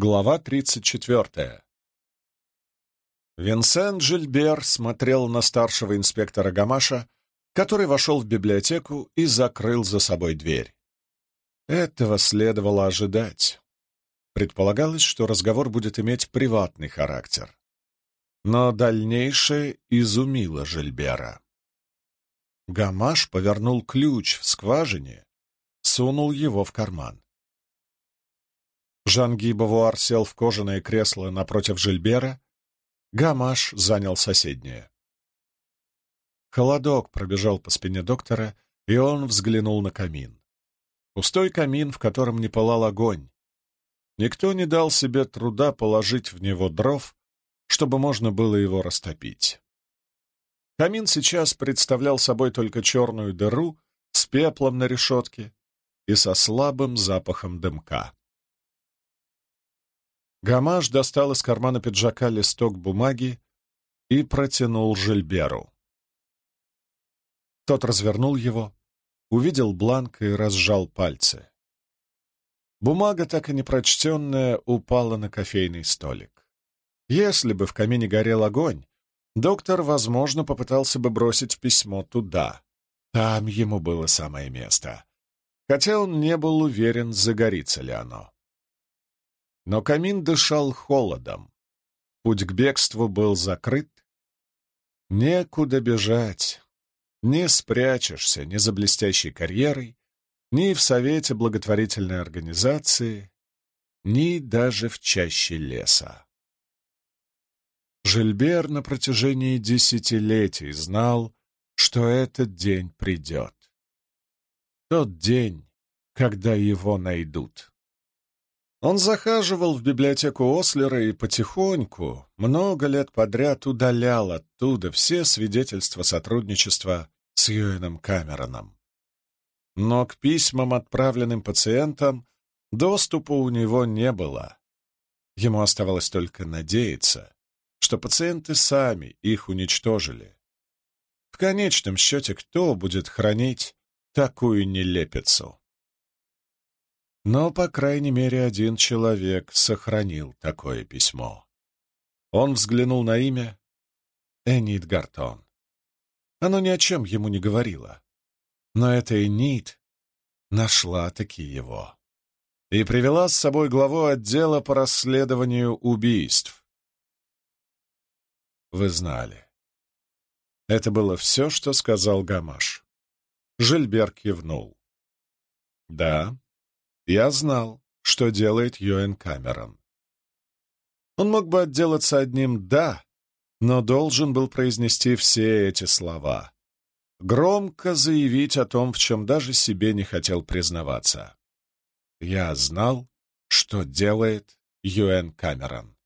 Глава 34. Винсент Жильбер смотрел на старшего инспектора Гамаша, который вошел в библиотеку и закрыл за собой дверь. Этого следовало ожидать. Предполагалось, что разговор будет иметь приватный характер. Но дальнейшее изумило Жильбера. Гамаш повернул ключ в скважине, сунул его в карман. Жан-Ги Бавуар сел в кожаное кресло напротив Жильбера. Гамаш занял соседнее. Холодок пробежал по спине доктора, и он взглянул на камин. Пустой камин, в котором не пылал огонь. Никто не дал себе труда положить в него дров, чтобы можно было его растопить. Камин сейчас представлял собой только черную дыру с пеплом на решетке и со слабым запахом дымка. Гамаш достал из кармана пиджака листок бумаги и протянул Жильберу. Тот развернул его, увидел бланк и разжал пальцы. Бумага, так и непрочтенная, упала на кофейный столик. Если бы в камине горел огонь, доктор, возможно, попытался бы бросить письмо туда. Там ему было самое место. Хотя он не был уверен, загорится ли оно. Но камин дышал холодом. Путь к бегству был закрыт. Некуда бежать. Не спрячешься ни за блестящей карьерой, ни в совете благотворительной организации, ни даже в чаще леса. Жильбер на протяжении десятилетий знал, что этот день придет. Тот день, когда его найдут. Он захаживал в библиотеку Ослера и потихоньку, много лет подряд удалял оттуда все свидетельства сотрудничества с Юэном Камероном. Но к письмам, отправленным пациентам, доступа у него не было. Ему оставалось только надеяться, что пациенты сами их уничтожили. В конечном счете, кто будет хранить такую нелепицу? Но, по крайней мере, один человек сохранил такое письмо. Он взглянул на имя Энит Гартон. Оно ни о чем ему не говорило. Но эта Энит нашла-таки его и привела с собой главу отдела по расследованию убийств. Вы знали. Это было все, что сказал Гамаш. Жильбер кивнул. Да, я знал, что делает Йоэн Камерон. Он мог бы отделаться одним «да», но должен был произнести все эти слова. Громко заявить о том, в чем даже себе не хотел признаваться. Я знал, что делает Юэн Камерон.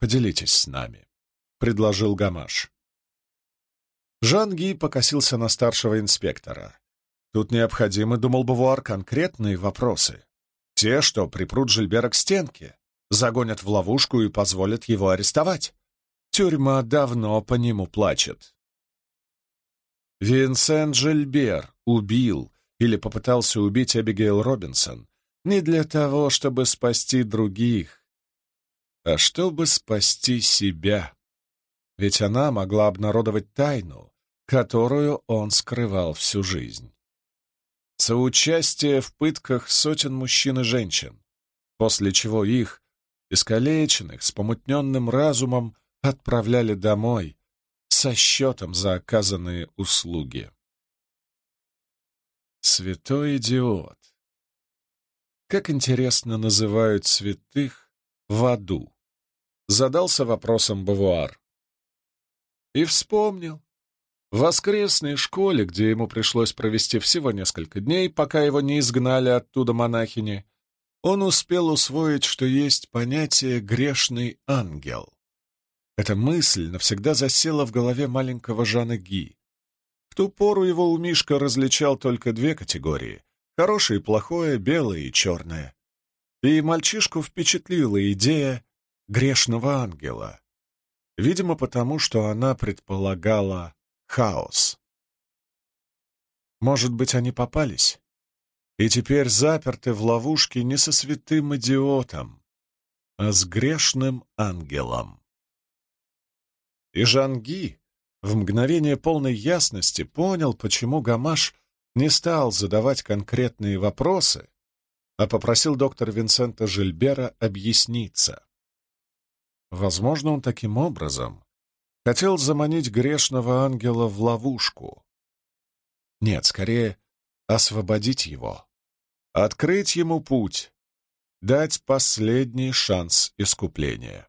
«Поделитесь с нами», — предложил Гамаш. Жан Ги покосился на старшего инспектора. Тут необходимы, думал Бавуар, конкретные вопросы. Те, что припрут Жильбера к стенке, загонят в ловушку и позволят его арестовать. Тюрьма давно по нему плачет. Винсент Жильбер убил или попытался убить Эбигейл Робинсон не для того, чтобы спасти других, а чтобы спасти себя. Ведь она могла обнародовать тайну, которую он скрывал всю жизнь соучастие в пытках сотен мужчин и женщин, после чего их, искалеченных, с помутненным разумом, отправляли домой со счетом за оказанные услуги. Святой идиот. Как интересно называют святых в аду? Задался вопросом Бавуар. И вспомнил, в воскресной школе, где ему пришлось провести всего несколько дней, пока его не изгнали оттуда монахини, он успел усвоить, что есть понятие «грешный ангел». Эта мысль навсегда засела в голове маленького Жана Ги. В ту пору его умишка различал только две категории — хорошее и плохое, белое и черное. И мальчишку впечатлила идея грешного ангела. Видимо, потому что она предполагала хаос. Может быть, они попались? и теперь заперты в ловушке не со святым идиотом, а с грешным ангелом. И Жанги в мгновение полной ясности понял, почему Гамаш не стал задавать конкретные вопросы, а попросил доктора Винсента Жильбера объясниться. Возможно, он таким образом хотел заманить грешного ангела в ловушку. Нет, скорее, освободить его, открыть ему путь, дать последний шанс искупления.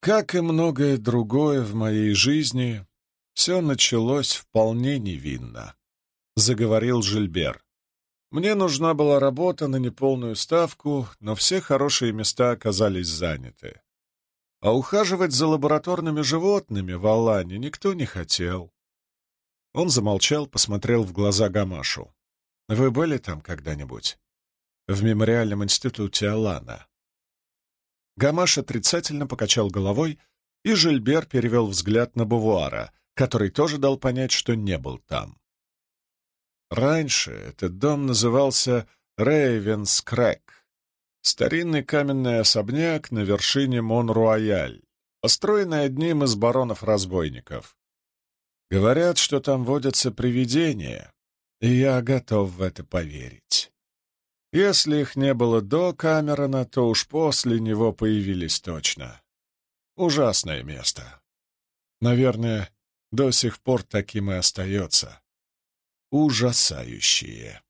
Как и многое другое в моей жизни, все началось вполне невинно, — заговорил Жильбер. Мне нужна была работа на неполную ставку, но все хорошие места оказались заняты. А ухаживать за лабораторными животными в Алане никто не хотел. Он замолчал, посмотрел в глаза Гамашу. «Вы были там когда-нибудь?» «В мемориальном институте Алана». Гамаш отрицательно покачал головой, и Жильбер перевел взгляд на Бувуара, который тоже дал понять, что не был там. Раньше этот дом назывался Рейвенскрэк, старинный каменный особняк на вершине Мон-Руаяль, построенный одним из баронов-разбойников. Говорят, что там водятся привидения, и я готов в это поверить. Если их не было до Камерона, то уж после него появились точно. Ужасное место. Наверное, до сих пор таким и остается. Ужасающие.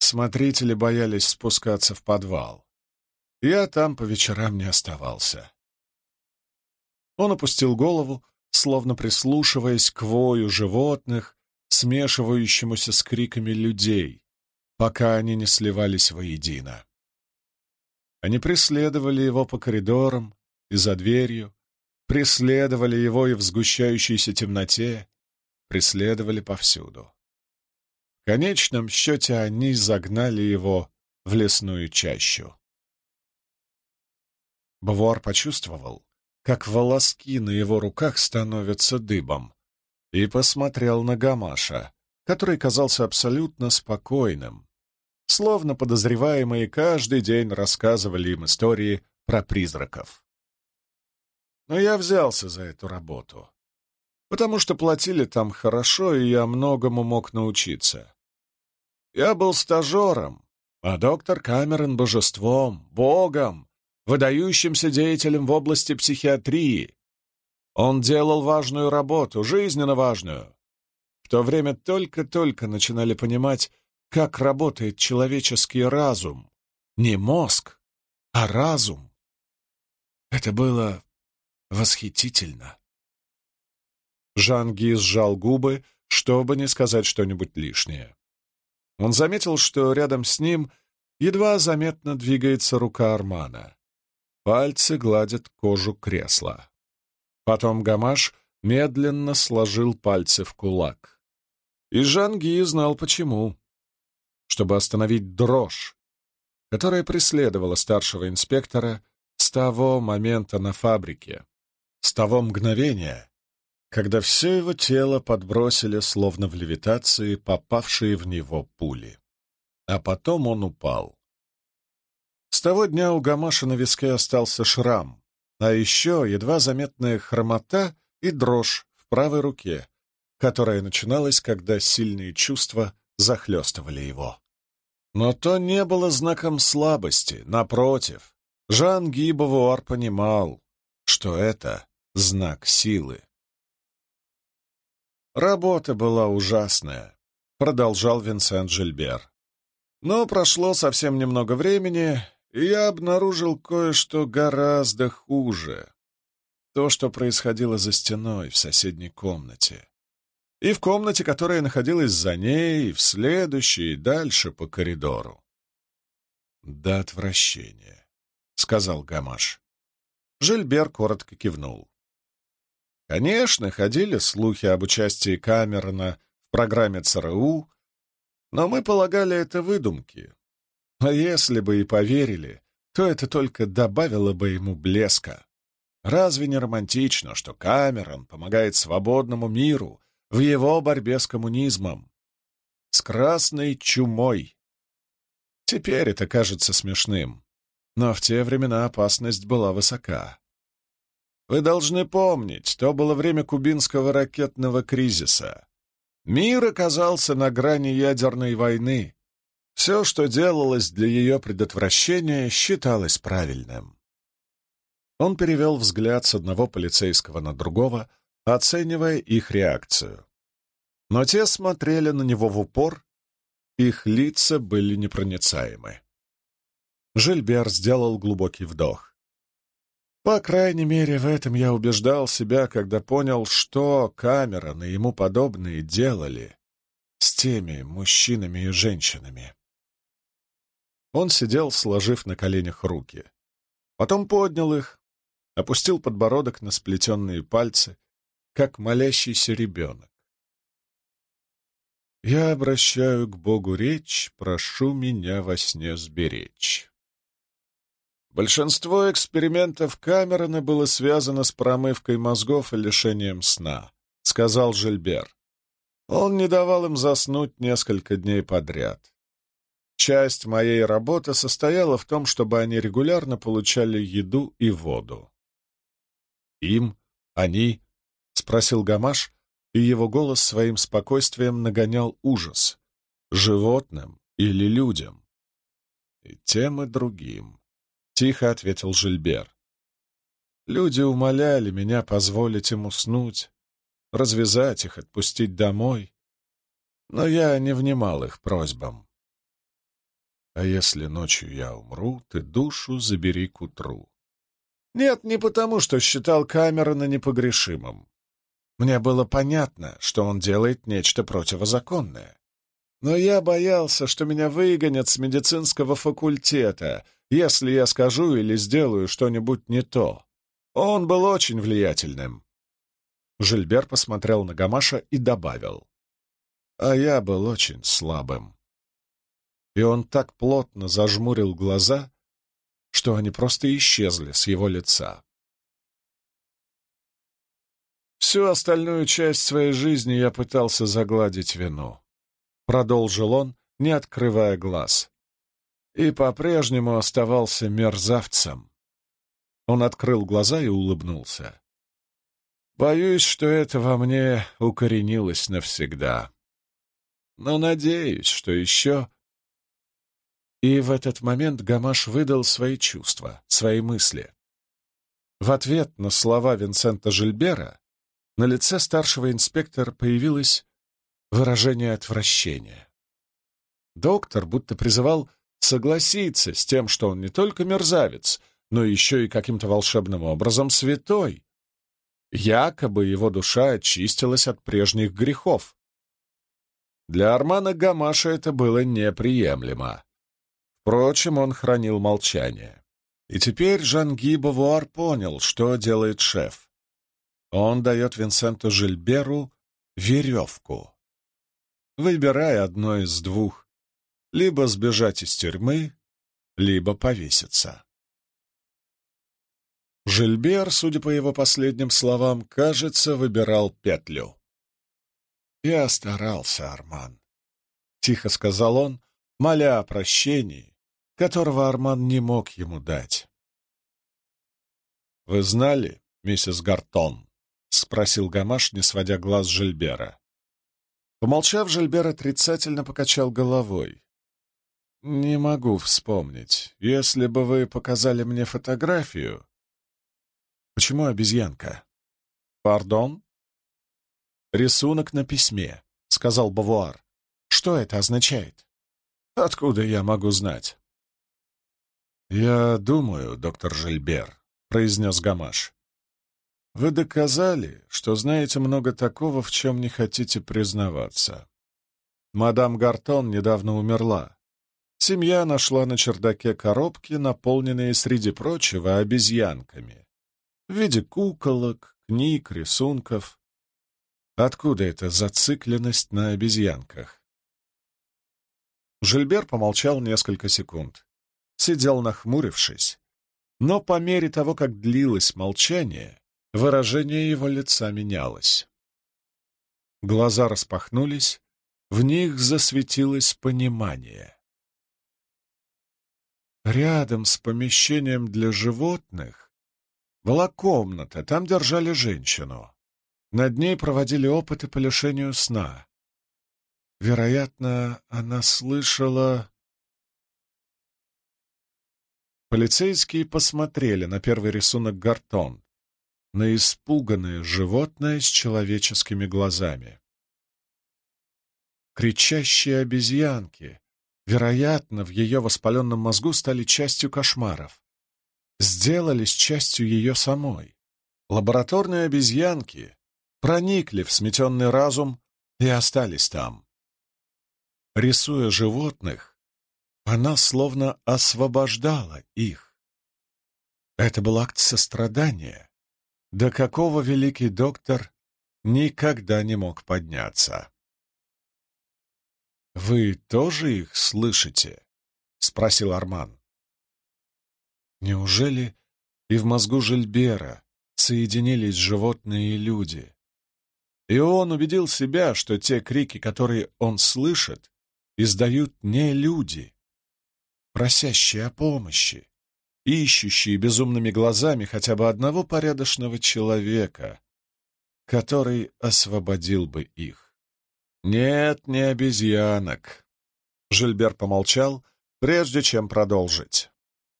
Смотрители боялись спускаться в подвал. Я там по вечерам не оставался. Он опустил голову, словно прислушиваясь к вою животных, смешивающемуся с криками людей, пока они не сливались воедино. Они преследовали его по коридорам и за дверью, преследовали его и в сгущающейся темноте, преследовали повсюду. Конечном счете они загнали его в лесную чащу. Бавуар почувствовал, как волоски на его руках становятся дыбом, и посмотрел на Гамаша, который казался абсолютно спокойным, словно подозреваемые каждый день рассказывали им истории про призраков. Но я взялся за эту работу, потому что платили там хорошо, и я многому мог научиться. Я был стажером, а доктор Камерон — божеством, богом, выдающимся деятелем в области психиатрии. Он делал важную работу, жизненно важную. В то время только-только начинали понимать, как работает человеческий разум. Не мозг, а разум. Это было восхитительно. Жанги сжал губы, чтобы не сказать что-нибудь лишнее. Он заметил, что рядом с ним едва заметно двигается рука Армана. Пальцы гладят кожу кресла. Потом Гамаш медленно сложил пальцы в кулак. И Жанги знал почему чтобы остановить дрожь, которая преследовала старшего инспектора с того момента на фабрике, с того мгновения, когда все его тело подбросили, словно в левитации, попавшие в него пули. А потом он упал. С того дня у Гамаша на виске остался шрам, а еще едва заметная хромота и дрожь в правой руке, которая начиналась, когда сильные чувства захлестывали его. Но то не было знаком слабости, напротив. Жан Гибовуар понимал, что это знак силы. Работа была ужасная, продолжал Винсент Жильбер. Но прошло совсем немного времени, и я обнаружил кое-что гораздо хуже. То, что происходило за стеной в соседней комнате и в комнате, которая находилась за ней, в следующей, и дальше по коридору. «До отвращения», — сказал Гамаш. Жильбер коротко кивнул. Конечно, ходили слухи об участии Камерона в программе ЦРУ, но мы полагали это выдумки. А если бы и поверили, то это только добавило бы ему блеска. Разве не романтично, что Камерон помогает свободному миру в его борьбе с коммунизмом. с красной чумой. Теперь это кажется смешным, но в те времена опасность была высока. Вы должны помнить, то было время кубинского ракетного кризиса. Мир оказался на грани ядерной войны. Все, что делалось для ее предотвращения, считалось правильным. Он перевел взгляд с одного полицейского на другого, оценивая их реакцию. Но те смотрели на него в упор, их лица были непроницаемы. Жильбер сделал глубокий вдох. По крайней мере, в этом я убеждал себя, когда понял, что Камерон и ему подобные делали с теми мужчинами и женщинами. Он сидел, сложив на коленях руки. Потом поднял их, опустил подбородок на сплетенные пальцы, как молящийся ребенок. «Я обращаю к Богу речь, прошу меня во сне сберечь». Большинство экспериментов Камерона было связано с промывкой мозгов и лишением сна, — сказал Жильбер. Он не давал им заснуть несколько дней подряд. Часть моей работы состояла в том, чтобы они регулярно получали еду и воду. «Им? Они?» — спросил Гамаш, и его голос своим спокойствием нагонял ужас. «Животным или людям?» «И тем, и другим», Тихо ответил Жильбер. Люди умоляли меня позволить им уснуть, развязать их, отпустить домой, но я не внимал их просьбам. А если ночью я умру, ты душу забери к утру. Нет, не потому, что считал Камерона непогрешимым. Мне было понятно, что он делает нечто противозаконное. Но я боялся, что меня выгонят с медицинского факультета, если я скажу или сделаю что-нибудь не то. Он был очень влиятельным. Жильбер посмотрел на Гамаша и добавил. А я был очень слабым. И он так плотно зажмурил глаза, что они просто исчезли с его лица. Всю остальную часть своей жизни я пытался загладить вину. Продолжил он, не открывая глаз и по-прежнему оставался мерзавцем. Он открыл глаза и улыбнулся. Боюсь, что это во мне укоренилось навсегда. Но надеюсь, что еще... И в этот момент Гамаш выдал свои чувства, свои мысли. В ответ на слова Винсента Жильбера на лице старшего инспектора появилось выражение отвращения. Доктор будто призывал согласиться с тем, что он не только мерзавец, но еще и каким-то волшебным образом святой. Якобы его душа очистилась от прежних грехов. Для Армана Гамаша это было неприемлемо. Впрочем, он хранил молчание. И теперь Жанги Бавуар понял, что делает шеф. Он дает Винсенту Жильберу веревку. Выбирай одно из двух либо сбежать из тюрьмы, либо повеситься. Жильбер, судя по его последним словам, кажется, выбирал петлю. «Я старался, Арман», — тихо сказал он, моля о прощении, которого Арман не мог ему дать. «Вы знали, миссис Гартон?» — спросил Гамаш, не сводя глаз Жильбера. Помолчав, Жильбер отрицательно покачал головой. «Не могу вспомнить. Если бы вы показали мне фотографию...» «Почему обезьянка?» «Пардон?» «Рисунок на письме», — сказал Бавуар. «Что это означает?» «Откуда я могу знать?» «Я думаю, доктор Жильбер», — произнес Гамаш. «Вы доказали, что знаете много такого, в чем не хотите признаваться. Мадам Гартон недавно умерла. Семья нашла на чердаке коробки, наполненные, среди прочего, обезьянками. В виде куколок, книг, рисунков. Откуда эта зацикленность на обезьянках? Жильбер помолчал несколько секунд. Сидел нахмурившись. Но по мере того, как длилось молчание, выражение его лица менялось. Глаза распахнулись, В них засветилось понимание. Рядом с помещением для животных была комната, там держали женщину. Над ней проводили опыты по лишению сна. Вероятно, она слышала... Полицейские посмотрели на первый рисунок Гартон, на испуганное животное с человеческими глазами. Кричащие обезьянки, вероятно, в ее воспаленном мозгу стали частью кошмаров. Сделались частью ее самой. Лабораторные обезьянки проникли в сметенный разум и остались там. Рисуя животных, она словно освобождала их. Это был акт сострадания, до какого великий доктор никогда не мог подняться. «Вы тоже их слышите?» — спросил Арман. Неужели и в мозгу Жильбера соединились животные и люди? И он убедил себя, что те крики, которые он слышит, издают не люди, просящие о помощи, ищущие безумными глазами хотя бы одного порядочного человека, который освободил бы их. Нет, не обезьянок. Жильбер помолчал, прежде чем продолжить.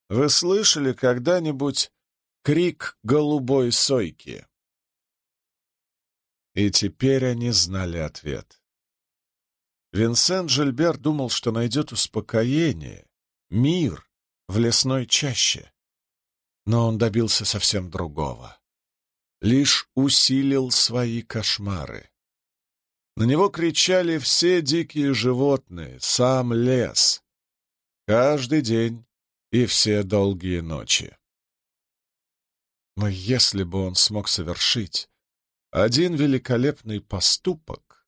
Вы слышали когда-нибудь крик голубой сойки? И теперь они знали ответ. Винсент Жильбер думал, что найдет успокоение, мир в лесной чаще. Но он добился совсем другого. Лишь усилил свои кошмары. На него кричали все дикие животные, сам лес. Каждый день и все долгие ночи. Но если бы он смог совершить один великолепный поступок,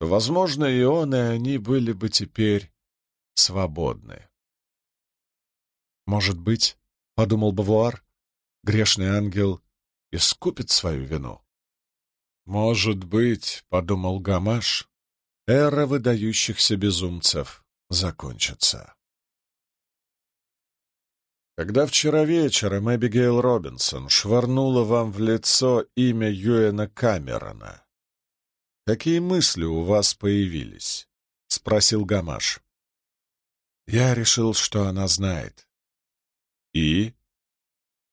Возможно, и он, и они были бы теперь свободны. «Может быть, — подумал Бавуар, — грешный ангел искупит свою вину?» «Может быть, — подумал Гамаш, — эра выдающихся безумцев закончится». Когда вчера вечером Эбигейл Робинсон швырнула вам в лицо имя Юэна Камерона, «Какие мысли у вас появились?» — спросил Гамаш. Я решил, что она знает. «И?»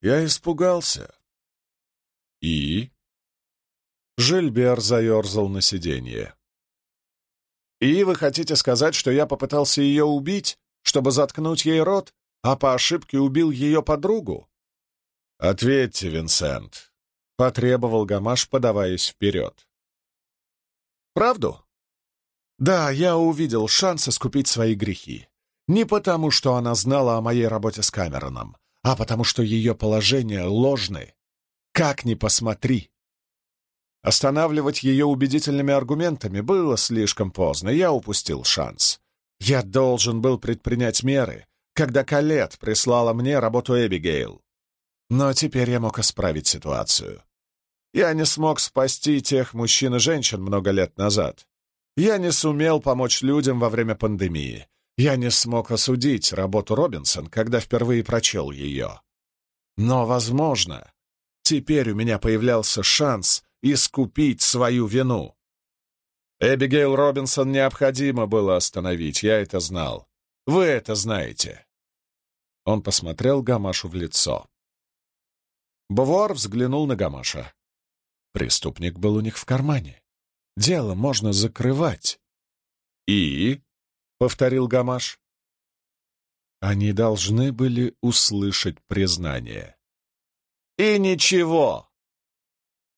Я испугался. «И?» Жильбер заерзал на сиденье. «И вы хотите сказать, что я попытался ее убить, чтобы заткнуть ей рот, а по ошибке убил ее подругу?» «Ответьте, Винсент», — потребовал Гамаш, подаваясь вперед. Правду? Да, я увидел шанс искупить свои грехи. Не потому, что она знала о моей работе с Камероном, а потому, что ее положение ложны. Как ни посмотри. Останавливать ее убедительными аргументами было слишком поздно, я упустил шанс. Я должен был предпринять меры, когда Калет прислала мне работу Эбигейл. Но теперь я мог исправить ситуацию. Я не смог спасти тех мужчин и женщин много лет назад. Я не сумел помочь людям во время пандемии. Я не смог осудить работу Робинсон, когда впервые прочел ее. Но, возможно, теперь у меня появлялся шанс искупить свою вину. Эбигейл Робинсон необходимо было остановить, я это знал. Вы это знаете. Он посмотрел Гамашу в лицо. Бавуар взглянул на Гамаша. Преступник был у них в кармане. Дело можно закрывать. «И?» — повторил Гамаш. Они должны были услышать признание. «И ничего!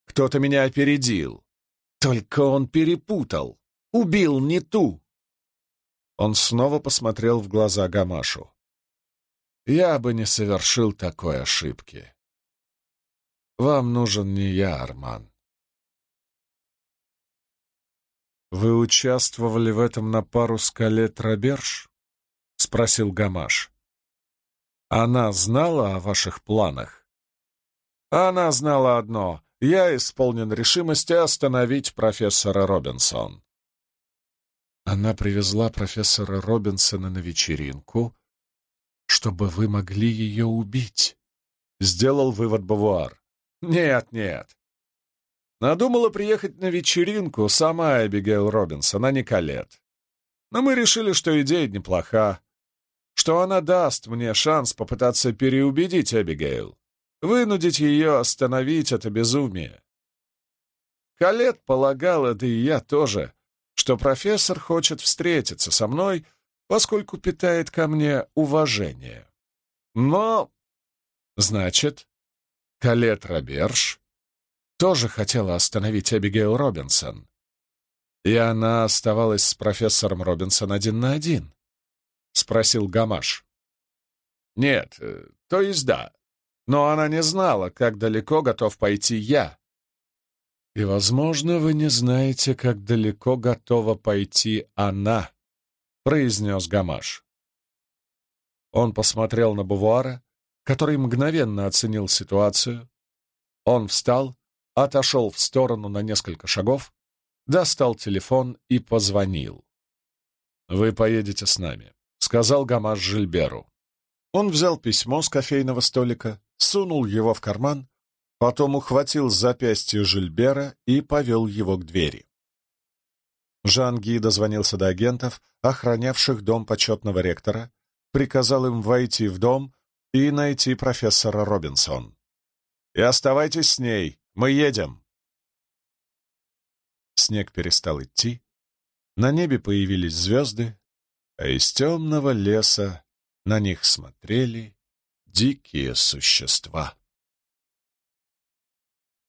Кто-то меня опередил. Только он перепутал. Убил не ту!» Он снова посмотрел в глаза Гамашу. «Я бы не совершил такой ошибки. Вам нужен не я, Арман. «Вы участвовали в этом на пару с Кале Траберж?» — спросил Гамаш. «Она знала о ваших планах?» «Она знала одно. Я исполнен решимости остановить профессора Робинсон». Она привезла профессора Робинсона на вечеринку, чтобы вы могли ее убить. Сделал вывод Бавуар. Нет, нет. Надумала приехать на вечеринку сама Эбигейл Робинсон, а не Калет. Но мы решили, что идея неплоха, что она даст мне шанс попытаться переубедить Эбигейл, вынудить ее остановить это безумие. Калет полагала, да и я тоже, что профессор хочет встретиться со мной, поскольку питает ко мне уважение. Но, значит, Калет Роберж тоже хотела остановить Эбигейл Робинсон. И она оставалась с профессором Робинсон один на один? — спросил Гамаш. Нет, э, то есть да. Но она не знала, как далеко готов пойти я. И, возможно, вы не знаете, как далеко готова пойти она, — произнес Гамаш. Он посмотрел на Бувуара, который мгновенно оценил ситуацию. Он встал, отошел в сторону на несколько шагов, достал телефон и позвонил. «Вы поедете с нами», — сказал Гамаш Жильберу. Он взял письмо с кофейного столика, сунул его в карман Потом ухватил запястье Жильбера и повел его к двери. Жан Ги дозвонился до агентов, охранявших дом почетного ректора, приказал им войти в дом и найти профессора Робинсон. «И оставайтесь с ней, мы едем!» Снег перестал идти, на небе появились звезды, а из темного леса на них смотрели дикие существа.